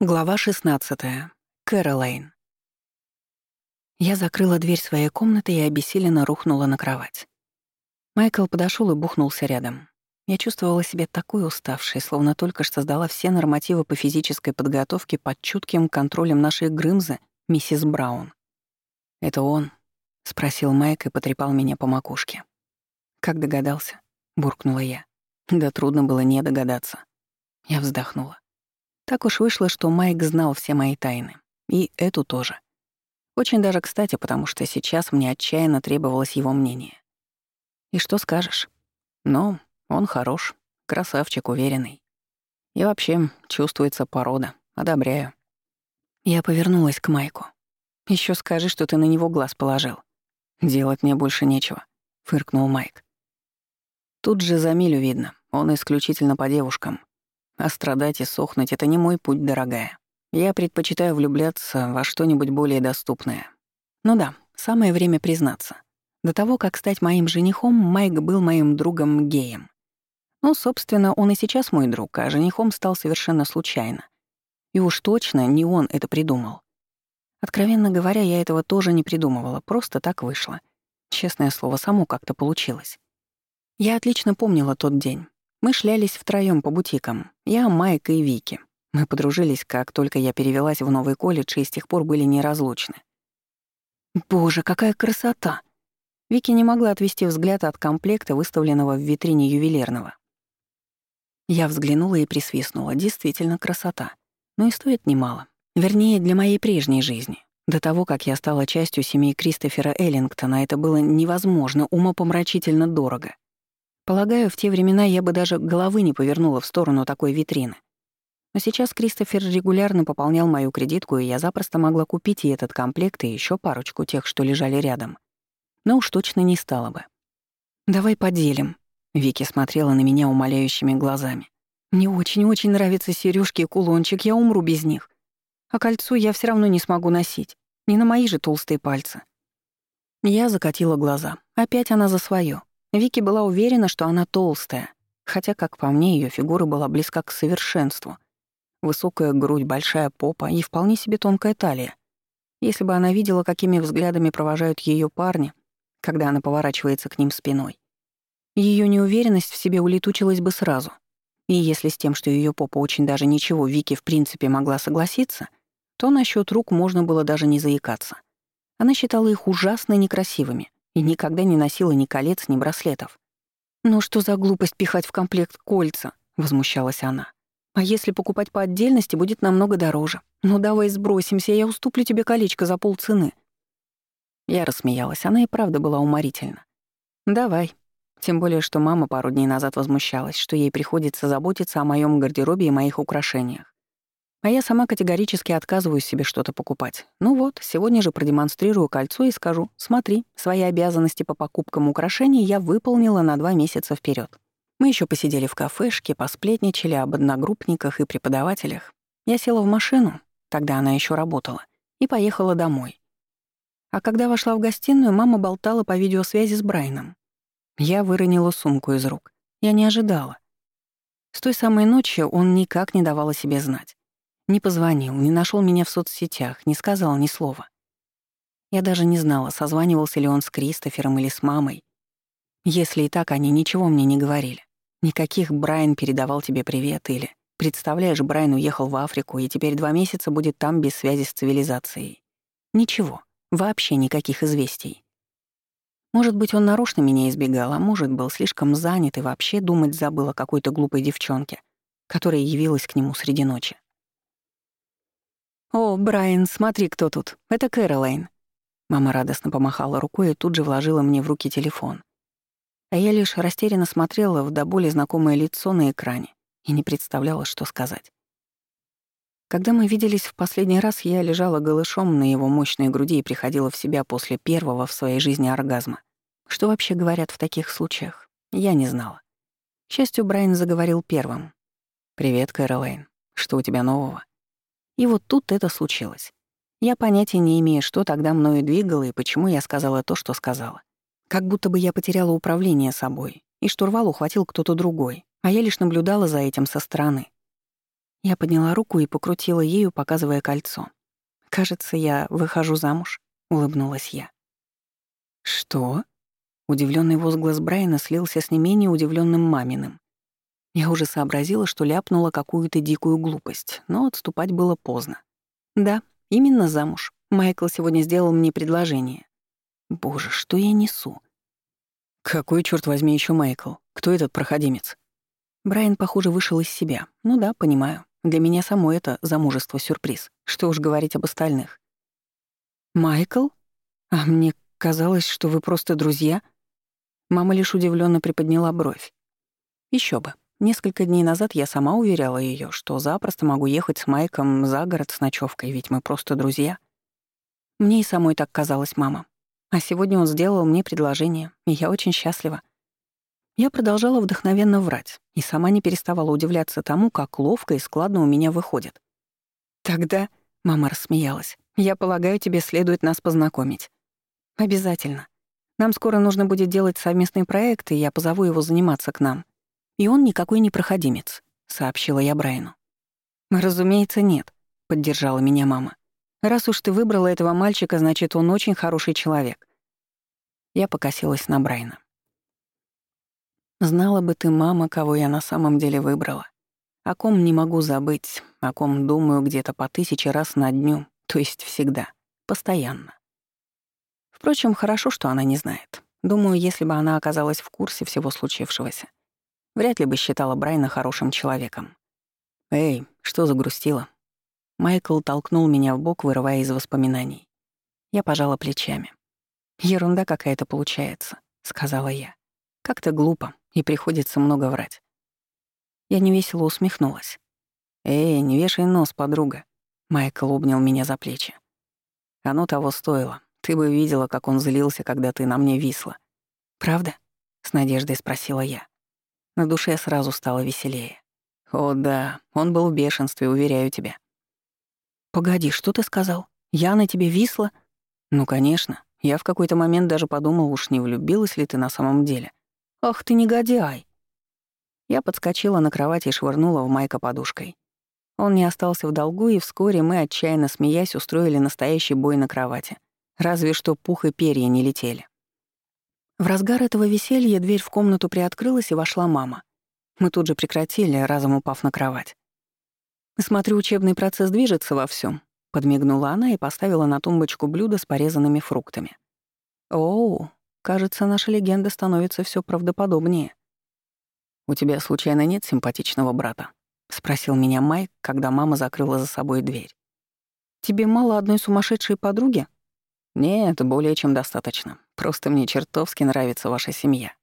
Глава 16. Кэролайн. Я закрыла дверь своей комнаты и обессиленно рухнула на кровать. Майкл подошел и бухнулся рядом. Я чувствовала себя такой уставшей, словно только что сдала все нормативы по физической подготовке под чутким контролем нашей Грымзы, миссис Браун. «Это он?» — спросил Майк и потрепал меня по макушке. «Как догадался?» — буркнула я. «Да трудно было не догадаться». Я вздохнула. Так уж вышло, что Майк знал все мои тайны. И эту тоже. Очень даже кстати, потому что сейчас мне отчаянно требовалось его мнение. И что скажешь? Ну, он хорош, красавчик, уверенный. И вообще, чувствуется порода. Одобряю. Я повернулась к Майку. Еще скажи, что ты на него глаз положил. Делать мне больше нечего, фыркнул Майк. Тут же за милю видно, он исключительно по девушкам. А страдать и сохнуть — это не мой путь, дорогая. Я предпочитаю влюбляться во что-нибудь более доступное. Ну да, самое время признаться. До того, как стать моим женихом, Майк был моим другом-геем. Ну, собственно, он и сейчас мой друг, а женихом стал совершенно случайно. И уж точно не он это придумал. Откровенно говоря, я этого тоже не придумывала, просто так вышло. Честное слово, само как-то получилось. Я отлично помнила тот день. Мы шлялись втроём по бутикам. Я, Майк и Вики. Мы подружились, как только я перевелась в новый колледж и с тех пор были неразлучны. Боже, какая красота! Вики не могла отвести взгляд от комплекта, выставленного в витрине ювелирного. Я взглянула и присвистнула. Действительно красота. Но и стоит немало. Вернее, для моей прежней жизни. До того, как я стала частью семьи Кристофера Эллингтона, это было невозможно, умопомрачительно дорого. Полагаю, в те времена я бы даже головы не повернула в сторону такой витрины. Но сейчас Кристофер регулярно пополнял мою кредитку, и я запросто могла купить и этот комплект, и еще парочку тех, что лежали рядом. Но уж точно не стала бы. «Давай поделим», — Вики смотрела на меня умоляющими глазами. «Мне очень-очень нравятся сережки и кулончик, я умру без них. А кольцо я все равно не смогу носить. Не на мои же толстые пальцы». Я закатила глаза. Опять она за свое. Вики была уверена, что она толстая, хотя, как по мне, ее фигура была близка к совершенству. Высокая грудь, большая попа и вполне себе тонкая талия. Если бы она видела, какими взглядами провожают ее парни, когда она поворачивается к ним спиной, ее неуверенность в себе улетучилась бы сразу. И если с тем, что ее попа очень даже ничего, Вики в принципе могла согласиться, то насчет рук можно было даже не заикаться. Она считала их ужасно некрасивыми — и никогда не носила ни колец, ни браслетов. «Ну что за глупость пихать в комплект кольца?» — возмущалась она. «А если покупать по отдельности, будет намного дороже. Ну давай сбросимся, я уступлю тебе колечко за полцены». Я рассмеялась, она и правда была уморительна. «Давай». Тем более, что мама пару дней назад возмущалась, что ей приходится заботиться о моем гардеробе и моих украшениях. А я сама категорически отказываюсь себе что-то покупать. Ну вот, сегодня же продемонстрирую кольцо и скажу, смотри, свои обязанности по покупкам украшений я выполнила на два месяца вперед. Мы еще посидели в кафешке, посплетничали об одногруппниках и преподавателях. Я села в машину, тогда она еще работала, и поехала домой. А когда вошла в гостиную, мама болтала по видеосвязи с Брайном. Я выронила сумку из рук. Я не ожидала. С той самой ночи он никак не давал о себе знать. Не позвонил, не нашел меня в соцсетях, не сказал ни слова. Я даже не знала, созванивался ли он с Кристофером или с мамой. Если и так, они ничего мне не говорили. Никаких «Брайан передавал тебе привет» или «Представляешь, Брайан уехал в Африку и теперь два месяца будет там без связи с цивилизацией». Ничего, вообще никаких известий. Может быть, он нарочно меня избегал, а может, был слишком занят и вообще думать забыл о какой-то глупой девчонке, которая явилась к нему среди ночи. «О, Брайан, смотри, кто тут. Это Кэролайн». Мама радостно помахала рукой и тут же вложила мне в руки телефон. А я лишь растерянно смотрела в до боли знакомое лицо на экране и не представляла, что сказать. Когда мы виделись в последний раз, я лежала голышом на его мощной груди и приходила в себя после первого в своей жизни оргазма. Что вообще говорят в таких случаях? Я не знала. К счастью, Брайан заговорил первым. «Привет, Кэролайн. Что у тебя нового?» И вот тут это случилось. Я понятия не имею, что тогда мною двигало и почему я сказала то, что сказала. Как будто бы я потеряла управление собой, и штурвал ухватил кто-то другой, а я лишь наблюдала за этим со стороны. Я подняла руку и покрутила ею, показывая кольцо. «Кажется, я выхожу замуж», — улыбнулась я. «Что?» Удивленный возглас Брайана слился с не менее удивленным маминым. Я уже сообразила, что ляпнула какую-то дикую глупость, но отступать было поздно. «Да, именно замуж. Майкл сегодня сделал мне предложение». «Боже, что я несу?» «Какой, черт возьми, еще Майкл? Кто этот проходимец?» Брайан, похоже, вышел из себя. Ну да, понимаю. Для меня само это замужество сюрприз. Что уж говорить об остальных. «Майкл? А мне казалось, что вы просто друзья?» Мама лишь удивленно приподняла бровь. Еще бы. Несколько дней назад я сама уверяла ее, что запросто могу ехать с Майком за город с ночевкой, ведь мы просто друзья. Мне и самой так казалось, мама. А сегодня он сделал мне предложение, и я очень счастлива. Я продолжала вдохновенно врать и сама не переставала удивляться тому, как ловко и складно у меня выходит. «Тогда», — мама рассмеялась, — «я полагаю, тебе следует нас познакомить». «Обязательно. Нам скоро нужно будет делать совместный проект, и я позову его заниматься к нам. И он никакой не проходимец», — сообщила я Брайану. «Разумеется, нет», — поддержала меня мама. «Раз уж ты выбрала этого мальчика, значит, он очень хороший человек». Я покосилась на Брайана. Знала бы ты, мама, кого я на самом деле выбрала. О ком не могу забыть, о ком думаю где-то по тысяче раз на дню, то есть всегда, постоянно. Впрочем, хорошо, что она не знает. Думаю, если бы она оказалась в курсе всего случившегося, вряд ли бы считала Брайна хорошим человеком. «Эй, что загрустила?» Майкл толкнул меня в бок, вырывая из воспоминаний. Я пожала плечами. «Ерунда какая-то получается», — сказала я. «Как-то глупо и приходится много врать. Я невесело усмехнулась. «Эй, не вешай нос, подруга». Майкл обнял меня за плечи. «Оно того стоило. Ты бы видела, как он злился, когда ты на мне висла». «Правда?» — с надеждой спросила я. На душе сразу стало веселее. «О да, он был в бешенстве, уверяю тебя». «Погоди, что ты сказал? Я на тебе висла?» «Ну, конечно. Я в какой-то момент даже подумал, уж не влюбилась ли ты на самом деле. «Ах ты негодяй!» Я подскочила на кровати и швырнула в Майка подушкой. Он не остался в долгу, и вскоре мы, отчаянно смеясь, устроили настоящий бой на кровати. Разве что пух и перья не летели. В разгар этого веселья дверь в комнату приоткрылась, и вошла мама. Мы тут же прекратили, разом упав на кровать. «Смотрю, учебный процесс движется во всем, подмигнула она и поставила на тумбочку блюдо с порезанными фруктами. «Оу, Кажется, наша легенда становится все правдоподобнее. «У тебя, случайно, нет симпатичного брата?» — спросил меня Майк, когда мама закрыла за собой дверь. «Тебе мало одной сумасшедшей подруги?» «Нет, более чем достаточно. Просто мне чертовски нравится ваша семья».